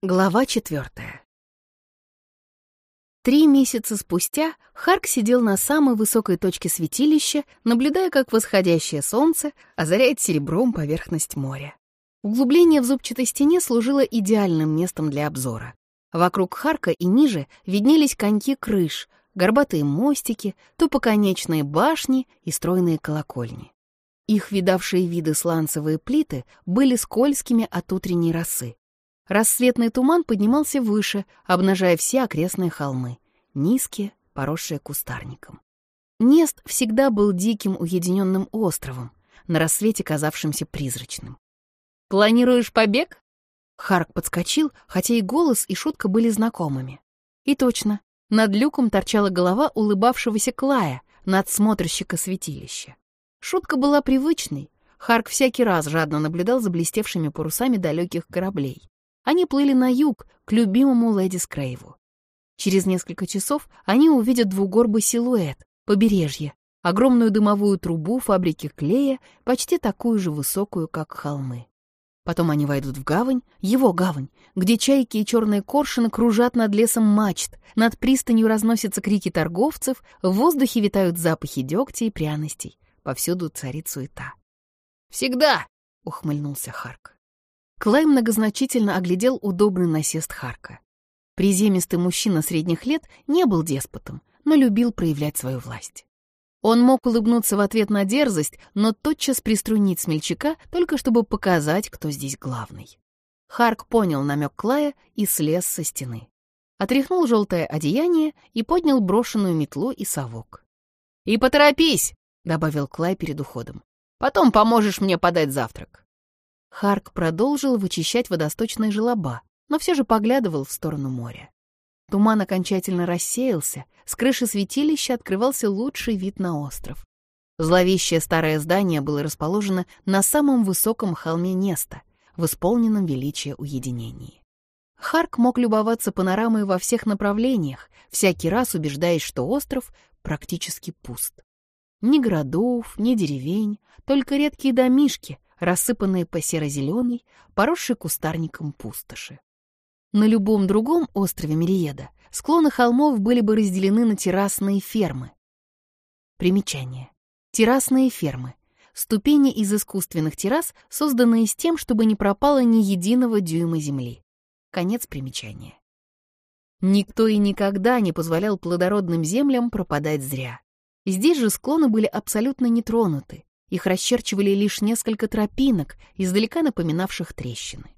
Глава четвертая. Три месяца спустя Харк сидел на самой высокой точке святилища, наблюдая, как восходящее солнце озаряет серебром поверхность моря. Углубление в зубчатой стене служило идеальным местом для обзора. Вокруг Харка и ниже виднелись коньки крыш, горбатые мостики, тупоконечные башни и стройные колокольни. Их видавшие виды сланцевые плиты были скользкими от утренней росы. Рассветный туман поднимался выше, обнажая все окрестные холмы, низкие, поросшие кустарником. Нест всегда был диким уединенным островом, на рассвете казавшимся призрачным. «Планируешь побег?» Харк подскочил, хотя и голос, и шутка были знакомыми. И точно, над люком торчала голова улыбавшегося Клая, надсмотрщика святилища. Шутка была привычной. Харк всякий раз жадно наблюдал за блестевшими парусами далеких кораблей. Они плыли на юг, к любимому леди Скрейву. Через несколько часов они увидят двугорбый силуэт, побережье, огромную дымовую трубу фабрики клея, почти такую же высокую, как холмы. Потом они войдут в гавань, его гавань, где чайки и черные коршуны кружат над лесом мачт, над пристанью разносятся крики торговцев, в воздухе витают запахи дегтя и пряностей, повсюду царит суета. «Всегда!» — ухмыльнулся Харк. Клай многозначительно оглядел удобный насест Харка. Приземистый мужчина средних лет не был деспотом, но любил проявлять свою власть. Он мог улыбнуться в ответ на дерзость, но тотчас приструнить смельчака, только чтобы показать, кто здесь главный. Харк понял намек Клая и слез со стены. Отряхнул желтое одеяние и поднял брошенную метлу и совок. «И поторопись!» — добавил Клай перед уходом. «Потом поможешь мне подать завтрак». Харк продолжил вычищать водосточные желоба, но все же поглядывал в сторону моря. Туман окончательно рассеялся, с крыши святилища открывался лучший вид на остров. Зловещее старое здание было расположено на самом высоком холме Неста, в исполненном величия уединении. Харк мог любоваться панорамой во всех направлениях, всякий раз убеждаясь, что остров практически пуст. Ни городов, ни деревень, только редкие домишки, рассыпанные по серо-зеленой, поросшей кустарником пустоши. На любом другом острове Мириеда склоны холмов были бы разделены на террасные фермы. Примечание. Террасные фермы. Ступени из искусственных террас, созданные с тем, чтобы не пропало ни единого дюйма земли. Конец примечания. Никто и никогда не позволял плодородным землям пропадать зря. Здесь же склоны были абсолютно нетронуты, их расчерчивали лишь несколько тропинок, издалека напоминавших трещины.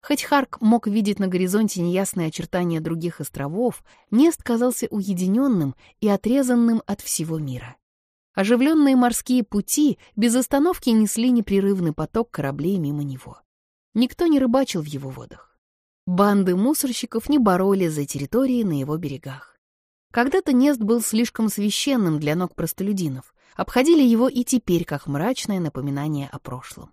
Хоть Харк мог видеть на горизонте неясные очертания других островов, Нест казался уединенным и отрезанным от всего мира. Оживленные морские пути без остановки несли непрерывный поток кораблей мимо него. Никто не рыбачил в его водах. Банды мусорщиков не боролись за территории на его берегах. Когда-то Нест был слишком священным для ног простолюдинов, обходили его и теперь как мрачное напоминание о прошлом.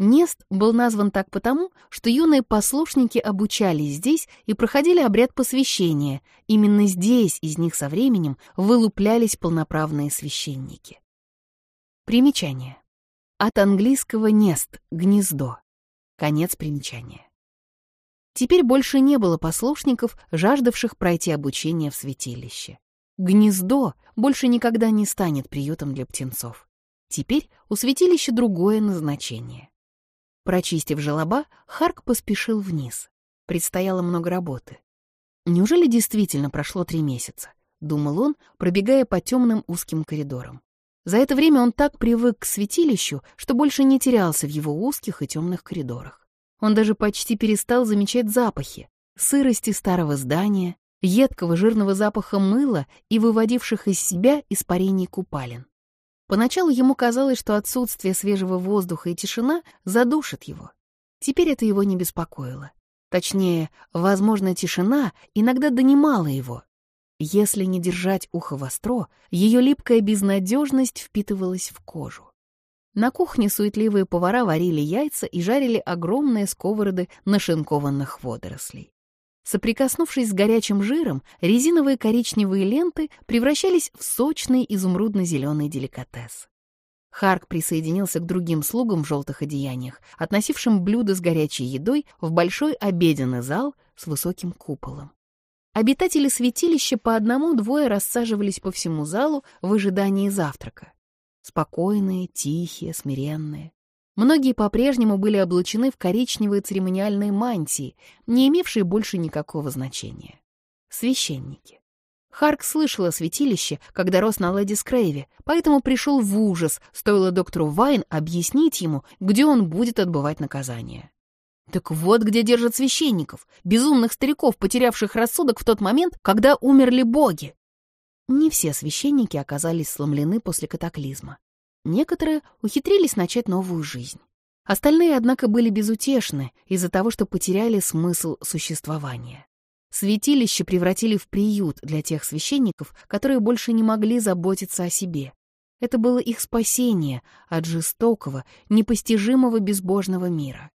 Нест был назван так потому, что юные послушники обучались здесь и проходили обряд посвящения. Именно здесь из них со временем вылуплялись полноправные священники. Примечание. От английского «нест» — «гнездо». Конец примечания. Теперь больше не было послушников, жаждавших пройти обучение в святилище. Гнездо больше никогда не станет приютом для птенцов. Теперь у святилища другое назначение. Прочистив желоба, Харк поспешил вниз. Предстояло много работы. Неужели действительно прошло три месяца? Думал он, пробегая по темным узким коридорам. За это время он так привык к святилищу, что больше не терялся в его узких и темных коридорах. Он даже почти перестал замечать запахи, сырости старого здания, едкого жирного запаха мыла и выводивших из себя испарений купалин. Поначалу ему казалось, что отсутствие свежего воздуха и тишина задушит его. Теперь это его не беспокоило. Точнее, возможно, тишина иногда донимала его. Если не держать ухо востро, ее липкая безнадежность впитывалась в кожу. На кухне суетливые повара варили яйца и жарили огромные сковороды нашинкованных водорослей. Соприкоснувшись с горячим жиром, резиновые коричневые ленты превращались в сочный изумрудно-зеленый деликатес. Харк присоединился к другим слугам в желтых одеяниях, относившим блюда с горячей едой в большой обеденный зал, с высоким куполом. Обитатели святилища по одному-двое рассаживались по всему залу в ожидании завтрака. Спокойные, тихие, смиренные. Многие по-прежнему были облачены в коричневые церемониальные мантии, не имевшие больше никакого значения. Священники. Харк слышал о святилище, когда рос на Леди Скрейве, поэтому пришел в ужас, стоило доктору Вайн объяснить ему, где он будет отбывать наказание. Так вот где держат священников, безумных стариков, потерявших рассудок в тот момент, когда умерли боги. Не все священники оказались сломлены после катаклизма. Некоторые ухитрились начать новую жизнь. Остальные, однако, были безутешны из-за того, что потеряли смысл существования. Святилище превратили в приют для тех священников, которые больше не могли заботиться о себе. Это было их спасение от жестокого, непостижимого безбожного мира.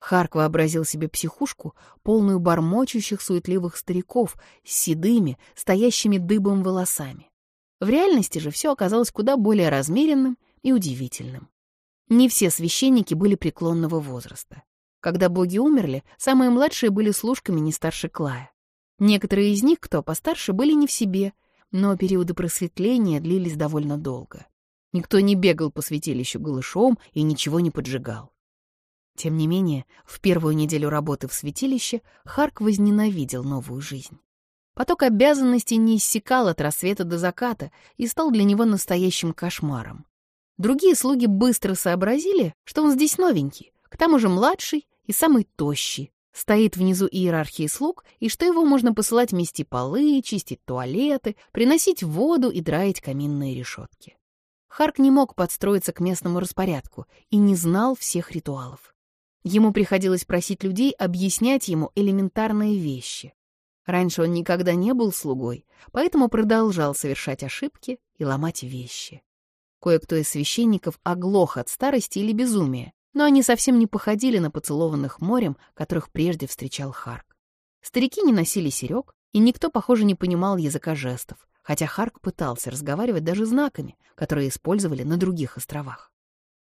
Харк вообразил себе психушку, полную бормочущих суетливых стариков с седыми, стоящими дыбом волосами. В реальности же все оказалось куда более размеренным и удивительным. Не все священники были преклонного возраста. Когда боги умерли, самые младшие были служками не старше Клая. Некоторые из них, кто постарше, были не в себе, но периоды просветления длились довольно долго. Никто не бегал по святилищу голышом и ничего не поджигал. Тем не менее, в первую неделю работы в святилище Харк возненавидел новую жизнь. Поток обязанностей не иссякал от рассвета до заката и стал для него настоящим кошмаром. Другие слуги быстро сообразили, что он здесь новенький, к тому же младший и самый тощий, стоит внизу иерархии слуг, и что его можно посылать мести полы, чистить туалеты, приносить воду и драить каминные решетки. Харк не мог подстроиться к местному распорядку и не знал всех ритуалов. Ему приходилось просить людей объяснять ему элементарные вещи. Раньше он никогда не был слугой, поэтому продолжал совершать ошибки и ломать вещи. Кое-кто из священников оглох от старости или безумия, но они совсем не походили на поцелованных морем, которых прежде встречал Харк. Старики не носили серег, и никто, похоже, не понимал языка жестов, хотя Харк пытался разговаривать даже знаками, которые использовали на других островах.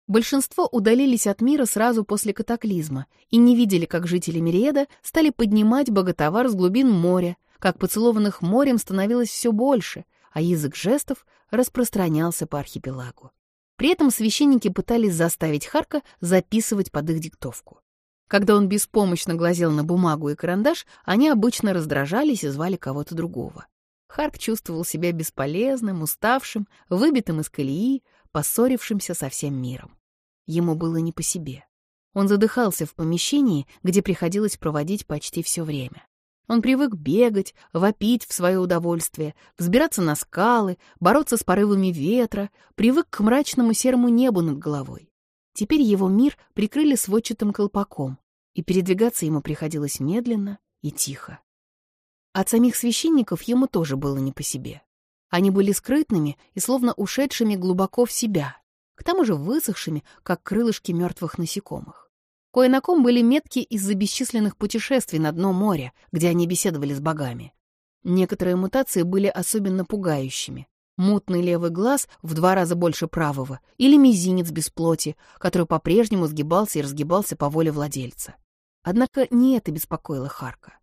Большинство удалились от мира сразу после катаклизма и не видели, как жители Мириеда стали поднимать боготовар с глубин моря, как поцелованных морем становилось все больше, а язык жестов распространялся по архипелагу. При этом священники пытались заставить Харка записывать под их диктовку. Когда он беспомощно глазел на бумагу и карандаш, они обычно раздражались и звали кого-то другого. Харк чувствовал себя бесполезным, уставшим, выбитым из колеи, поссорившимся со всем миром. Ему было не по себе. Он задыхался в помещении, где приходилось проводить почти все время. Он привык бегать, вопить в свое удовольствие, взбираться на скалы, бороться с порывами ветра, привык к мрачному серому небу над головой. Теперь его мир прикрыли сводчатым колпаком, и передвигаться ему приходилось медленно и тихо. От самих священников ему тоже было не по себе. Они были скрытными и словно ушедшими глубоко в себя, к тому же высохшими, как крылышки мертвых насекомых. Кое на ком были метки из-за бесчисленных путешествий на дно моря, где они беседовали с богами. Некоторые мутации были особенно пугающими. Мутный левый глаз в два раза больше правого или мизинец без плоти, который по-прежнему сгибался и разгибался по воле владельца. Однако не это беспокоило Харка.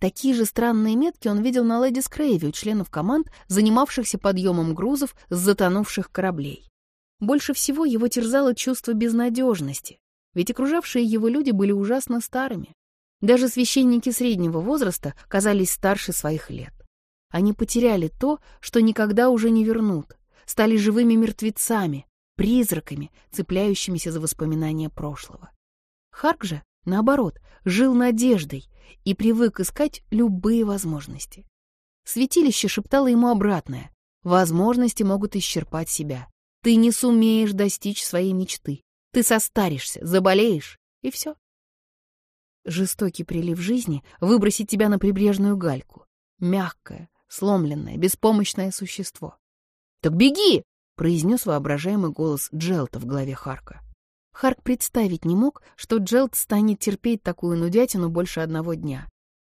Такие же странные метки он видел на Леди Скрейве у членов команд, занимавшихся подъемом грузов с затонувших кораблей. Больше всего его терзало чувство безнадежности, ведь окружавшие его люди были ужасно старыми. Даже священники среднего возраста казались старше своих лет. Они потеряли то, что никогда уже не вернут, стали живыми мертвецами, призраками, цепляющимися за воспоминания прошлого. Харк же, наоборот, жил надеждой и привык искать любые возможности. Святилище шептало ему обратное. Возможности могут исчерпать себя. Ты не сумеешь достичь своей мечты. Ты состаришься, заболеешь, и все. Жестокий прилив жизни выбросит тебя на прибрежную гальку. Мягкое, сломленное, беспомощное существо. «Так беги!» — произнес воображаемый голос Джелта в голове Харка. Харк представить не мог, что Джелт станет терпеть такую нудятину больше одного дня.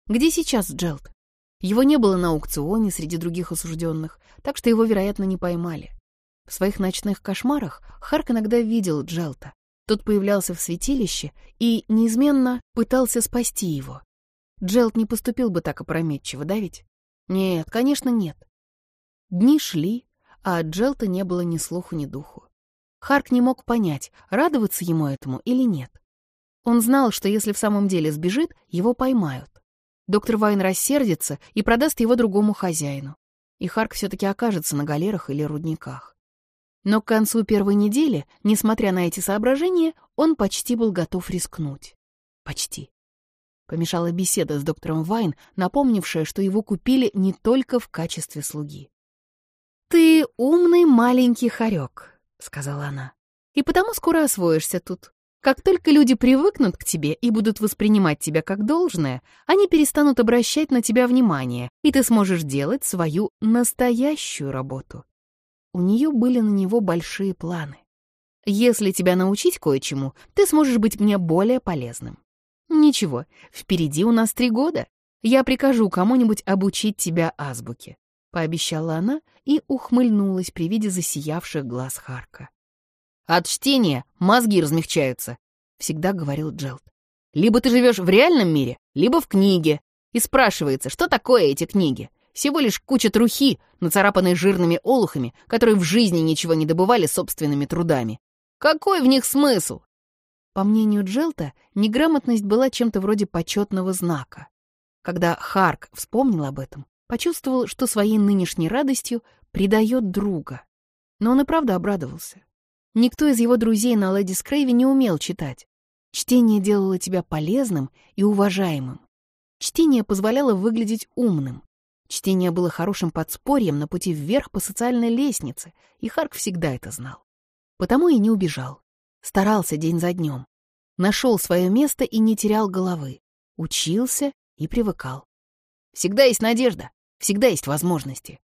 Где сейчас Джелт? Его не было на аукционе среди других осужденных, так что его, вероятно, не поймали. В своих ночных кошмарах Харк иногда видел Джелта. Тот появлялся в святилище и неизменно пытался спасти его. Джелт не поступил бы так опрометчиво, да ведь? Нет, конечно, нет. Дни шли, а от Джелта не было ни слуху, ни духу. Харк не мог понять, радоваться ему этому или нет. Он знал, что если в самом деле сбежит, его поймают. Доктор Вайн рассердится и продаст его другому хозяину. И Харк все-таки окажется на галерах или рудниках. Но к концу первой недели, несмотря на эти соображения, он почти был готов рискнуть. Почти. Помешала беседа с доктором Вайн, напомнившая, что его купили не только в качестве слуги. «Ты умный маленький хорек», — сказала она, — «и потому скоро освоишься тут. Как только люди привыкнут к тебе и будут воспринимать тебя как должное, они перестанут обращать на тебя внимание, и ты сможешь делать свою настоящую работу». У нее были на него большие планы. «Если тебя научить кое-чему, ты сможешь быть мне более полезным. «Ничего, впереди у нас три года. Я прикажу кому-нибудь обучить тебя азбуке», — пообещала она и ухмыльнулась при виде засиявших глаз Харка. «От чтения мозги размягчаются», — всегда говорил Джелд. «Либо ты живешь в реальном мире, либо в книге. И спрашивается, что такое эти книги? Всего лишь куча трухи, нацарапанной жирными олухами, которые в жизни ничего не добывали собственными трудами. Какой в них смысл? По мнению Джелта, неграмотность была чем-то вроде почетного знака. Когда Харк вспомнил об этом, почувствовал, что своей нынешней радостью предает друга. Но он и правда обрадовался. Никто из его друзей на Леди Скрейве не умел читать. Чтение делало тебя полезным и уважаемым. Чтение позволяло выглядеть умным. Чтение было хорошим подспорьем на пути вверх по социальной лестнице, и Харк всегда это знал. Потому и не убежал. Старался день за днем. Нашел свое место и не терял головы. Учился и привыкал. Всегда есть надежда, всегда есть возможности.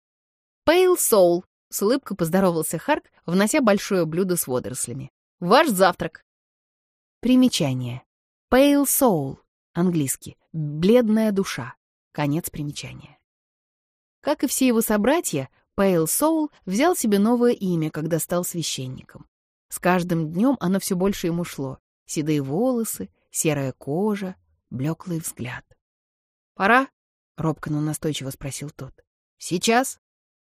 «Пейл Соул», — с улыбкой поздоровался Харк, внося большое блюдо с водорослями. «Ваш завтрак». Примечание. Pale Soul, английский, бледная душа. Конец примечания. Как и все его собратья, Pale Soul взял себе новое имя, когда стал священником. С каждым днем оно все больше ему шло. Седые волосы, серая кожа, блеклый взгляд. «Пора?» — робко, но настойчиво спросил тот. «Сейчас?»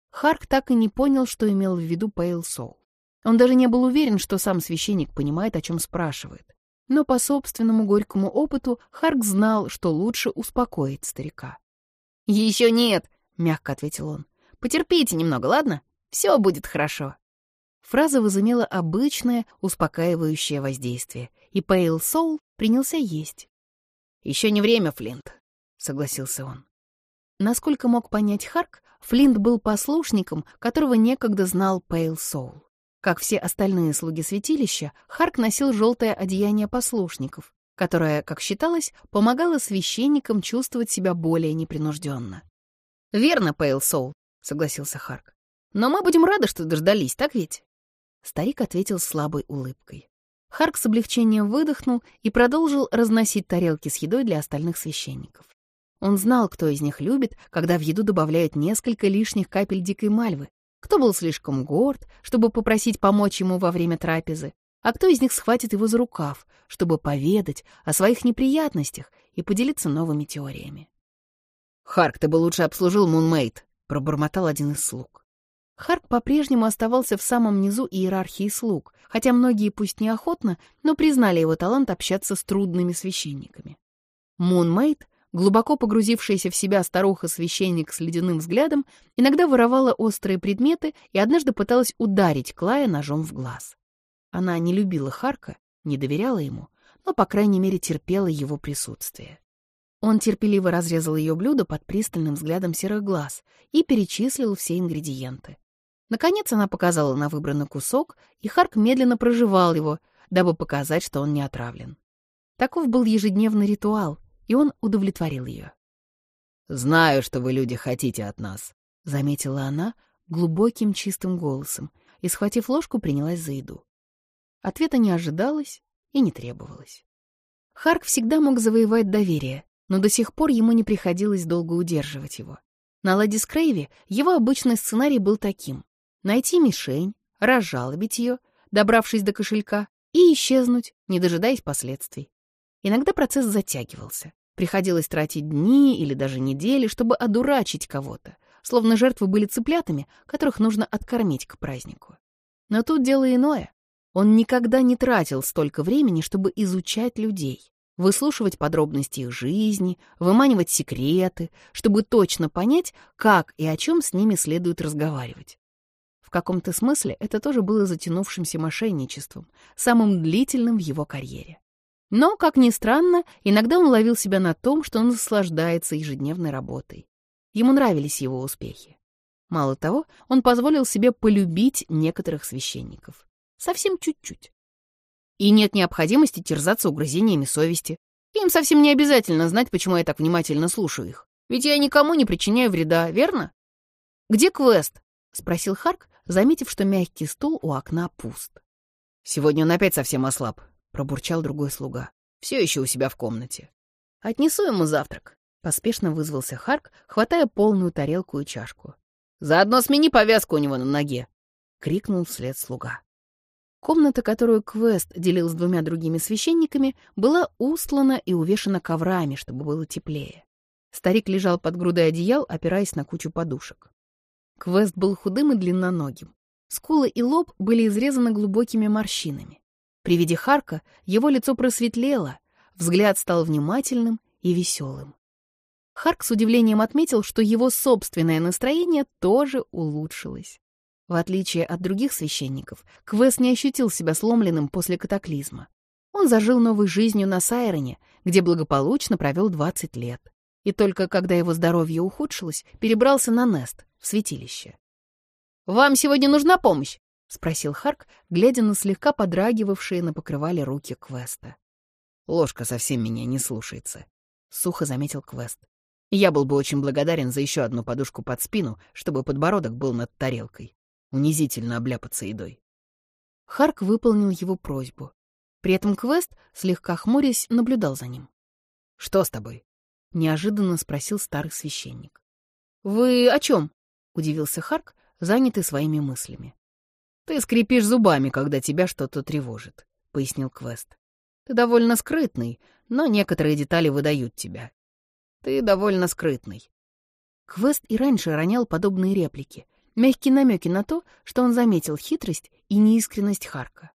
Харк так и не понял, что имел в виду Пейл Соул. Он даже не был уверен, что сам священник понимает, о чем спрашивает. Но по собственному горькому опыту Харк знал, что лучше успокоить старика. «Еще нет», — мягко ответил он. «Потерпите немного, ладно? Все будет хорошо». Фраза возымела обычное, успокаивающее воздействие, и Пейл Соул принялся есть. «Еще не время, Флинт», — согласился он. Насколько мог понять Харк, Флинт был послушником, которого некогда знал Пейл Соул. Как все остальные слуги святилища, Харк носил желтое одеяние послушников, которое, как считалось, помогало священникам чувствовать себя более непринужденно. «Верно, Пейл Соул», — согласился Харк. «Но мы будем рады, что дождались, так ведь?» Старик ответил слабой улыбкой. Харк с облегчением выдохнул и продолжил разносить тарелки с едой для остальных священников. Он знал, кто из них любит, когда в еду добавляют несколько лишних капель дикой мальвы, кто был слишком горд, чтобы попросить помочь ему во время трапезы, а кто из них схватит его за рукав, чтобы поведать о своих неприятностях и поделиться новыми теориями. «Харк, ты бы лучше обслужил Мунмейт», — пробормотал один из слуг. Харк по-прежнему оставался в самом низу иерархии слуг, хотя многие, пусть неохотно, но признали его талант общаться с трудными священниками. Мунмейт, глубоко погрузившаяся в себя старуха-священник с ледяным взглядом, иногда воровала острые предметы и однажды пыталась ударить Клая ножом в глаз. Она не любила Харка, не доверяла ему, но, по крайней мере, терпела его присутствие. Он терпеливо разрезал ее блюдо под пристальным взглядом серых глаз и перечислил все ингредиенты. Наконец она показала на выбранный кусок, и Харк медленно проживал его, дабы показать, что он не отравлен. Таков был ежедневный ритуал, и он удовлетворил ее. «Знаю, что вы, люди, хотите от нас», — заметила она глубоким чистым голосом и, схватив ложку, принялась за еду. Ответа не ожидалось и не требовалось. Харк всегда мог завоевать доверие, но до сих пор ему не приходилось долго удерживать его. На Ладис Крейве его обычный сценарий был таким найти мишень, разжалобить ее, добравшись до кошелька, и исчезнуть, не дожидаясь последствий. Иногда процесс затягивался. Приходилось тратить дни или даже недели, чтобы одурачить кого-то, словно жертвы были цыплятами, которых нужно откормить к празднику. Но тут дело иное. Он никогда не тратил столько времени, чтобы изучать людей, выслушивать подробности их жизни, выманивать секреты, чтобы точно понять, как и о чем с ними следует разговаривать. В каком-то смысле это тоже было затянувшимся мошенничеством, самым длительным в его карьере. Но, как ни странно, иногда он ловил себя на том, что он наслаждается ежедневной работой. Ему нравились его успехи. Мало того, он позволил себе полюбить некоторых священников. Совсем чуть-чуть. И нет необходимости терзаться угрызениями совести. Им совсем не обязательно знать, почему я так внимательно слушаю их. Ведь я никому не причиняю вреда, верно? «Где квест?» — спросил Харк, заметив, что мягкий стул у окна пуст. «Сегодня он опять совсем ослаб пробурчал другой слуга. Все еще у себя в комнате. Отнесу ему завтрак. Поспешно вызвался Харк, хватая полную тарелку и чашку. «Заодно смени повязку у него на ноге!» — крикнул вслед слуга. Комната, которую Квест делил с двумя другими священниками, была устлана и увешана коврами, чтобы было теплее. Старик лежал под грудой одеял, опираясь на кучу подушек. Квест был худым и длинноногим. Скулы и лоб были изрезаны глубокими морщинами. При виде Харка его лицо просветлело, взгляд стал внимательным и веселым. Харк с удивлением отметил, что его собственное настроение тоже улучшилось. В отличие от других священников, Квес не ощутил себя сломленным после катаклизма. Он зажил новой жизнью на Сайроне, где благополучно провел 20 лет. И только когда его здоровье ухудшилось, перебрался на Нест, в святилище. «Вам сегодня нужна помощь?» — спросил Харк, глядя на слегка подрагивавшие на покрывале руки Квеста. «Ложка совсем меня не слушается», — сухо заметил Квест. «Я был бы очень благодарен за еще одну подушку под спину, чтобы подбородок был над тарелкой. Унизительно обляпаться едой». Харк выполнил его просьбу. При этом Квест, слегка хмурясь, наблюдал за ним. «Что с тобой?» — неожиданно спросил старый священник. «Вы о чем?» — удивился Харк, занятый своими мыслями. «Ты скрипишь зубами, когда тебя что-то тревожит», — пояснил Квест. «Ты довольно скрытный, но некоторые детали выдают тебя. Ты довольно скрытный». Квест и раньше ронял подобные реплики, мягкие намеки на то, что он заметил хитрость и неискренность Харка.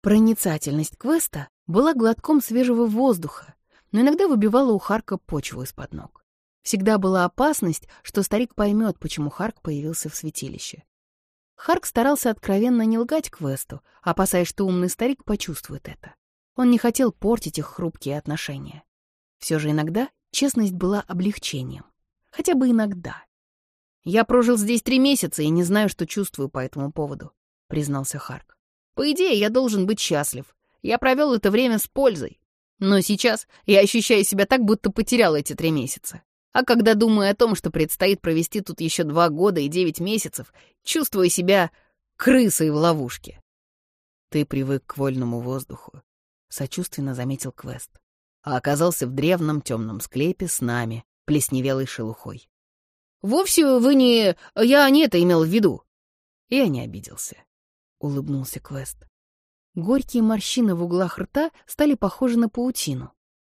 Проницательность Квеста была глотком свежего воздуха, но иногда выбивала у Харка почву из-под ног. Всегда была опасность, что старик поймет, почему Харк появился в святилище. Харк старался откровенно не лгать Квесту, опасаясь, что умный старик почувствует это. Он не хотел портить их хрупкие отношения. Все же иногда честность была облегчением. Хотя бы иногда. «Я прожил здесь три месяца и не знаю, что чувствую по этому поводу», — признался Харк. «По идее, я должен быть счастлив. Я провел это время с пользой. Но сейчас я ощущаю себя так, будто потерял эти три месяца. А когда думаю о том, что предстоит провести тут еще два года и девять месяцев, чувствую себя крысой в ловушке. Ты привык к вольному воздуху, — сочувственно заметил Квест, а оказался в древнем темном склепе с нами, плесневелой шелухой. «Вовсе вы не... Я не это имел в виду». Я не обиделся, — улыбнулся Квест. Горькие морщины в углах рта стали похожи на паутину,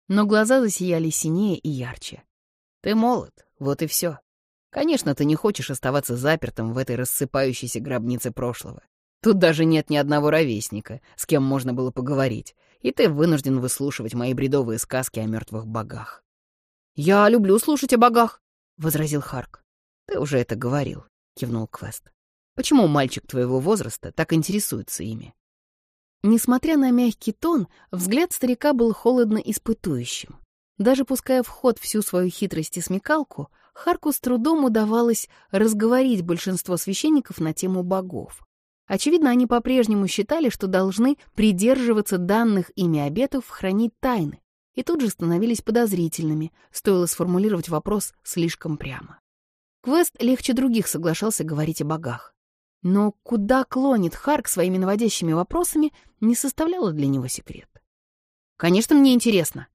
но глаза засияли синее и ярче. Ты молод, вот и все. Конечно, ты не хочешь оставаться запертым в этой рассыпающейся гробнице прошлого. Тут даже нет ни одного ровесника, с кем можно было поговорить, и ты вынужден выслушивать мои бредовые сказки о мертвых богах. «Я люблю слушать о богах», — возразил Харк. «Ты уже это говорил», — кивнул Квест. «Почему мальчик твоего возраста так интересуется ими?» Несмотря на мягкий тон, взгляд старика был холодно испытующим. Даже пуская в ход всю свою хитрость и смекалку, Харку с трудом удавалось разговорить большинство священников на тему богов. Очевидно, они по-прежнему считали, что должны придерживаться данных ими обетов хранить тайны, и тут же становились подозрительными, стоило сформулировать вопрос слишком прямо. Квест легче других соглашался говорить о богах. Но куда клонит Харк своими наводящими вопросами, не составляло для него секрет. «Конечно, мне интересно»,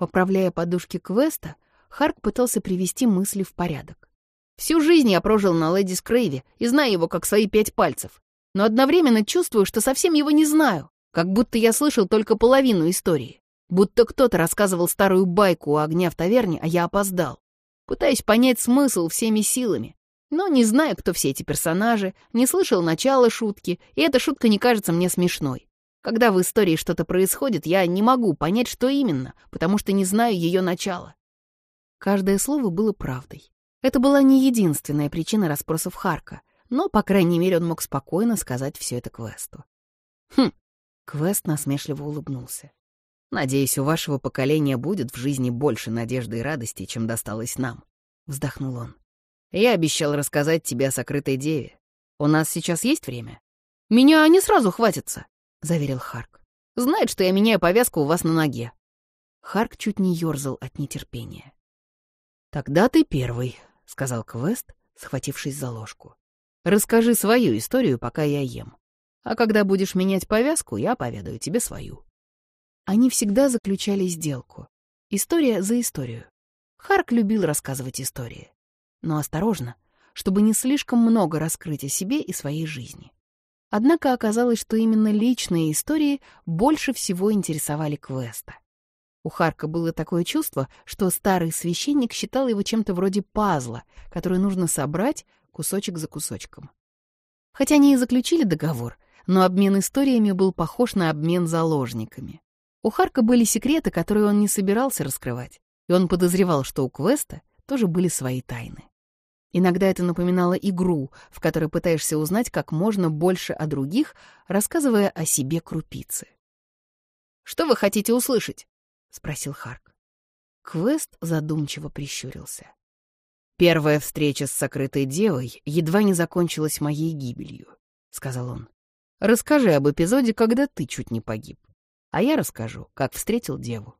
Поправляя подушки квеста, Харк пытался привести мысли в порядок. Всю жизнь я прожил на Леди Скрейве и знаю его как свои пять пальцев, но одновременно чувствую, что совсем его не знаю, как будто я слышал только половину истории. Будто кто-то рассказывал старую байку у огня в таверне, а я опоздал. Пытаюсь понять смысл всеми силами. Но не знаю, кто все эти персонажи, не слышал начала шутки, и эта шутка не кажется мне смешной. Когда в истории что-то происходит, я не могу понять, что именно, потому что не знаю ее начала. Каждое слово было правдой. Это была не единственная причина расспросов Харка, но, по крайней мере, он мог спокойно сказать все это Квесту. Хм, Квест насмешливо улыбнулся. «Надеюсь, у вашего поколения будет в жизни больше надежды и радости, чем досталось нам», — вздохнул он. «Я обещал рассказать тебе о сокрытой деве. У нас сейчас есть время?» «Меня не сразу хватится», — заверил Харк. «Знает, что я меняю повязку у вас на ноге». Харк чуть не ёрзал от нетерпения. «Тогда ты первый», — сказал Квест, схватившись за ложку. «Расскажи свою историю, пока я ем. А когда будешь менять повязку, я поведаю тебе свою». Они всегда заключали сделку. История за историю. Харк любил рассказывать истории. Но осторожно, чтобы не слишком много раскрыть о себе и своей жизни. Однако оказалось, что именно личные истории больше всего интересовали Квеста. У Харка было такое чувство, что старый священник считал его чем-то вроде пазла, который нужно собрать кусочек за кусочком. Хотя они и заключили договор, но обмен историями был похож на обмен заложниками. У Харка были секреты, которые он не собирался раскрывать, и он подозревал, что у Квеста тоже были свои тайны. Иногда это напоминало игру, в которой пытаешься узнать как можно больше о других, рассказывая о себе крупицы. «Что вы хотите услышать?» — спросил Харк. Квест задумчиво прищурился. «Первая встреча с сокрытой девой едва не закончилась моей гибелью», — сказал он. «Расскажи об эпизоде, когда ты чуть не погиб. А я расскажу, как встретил деву».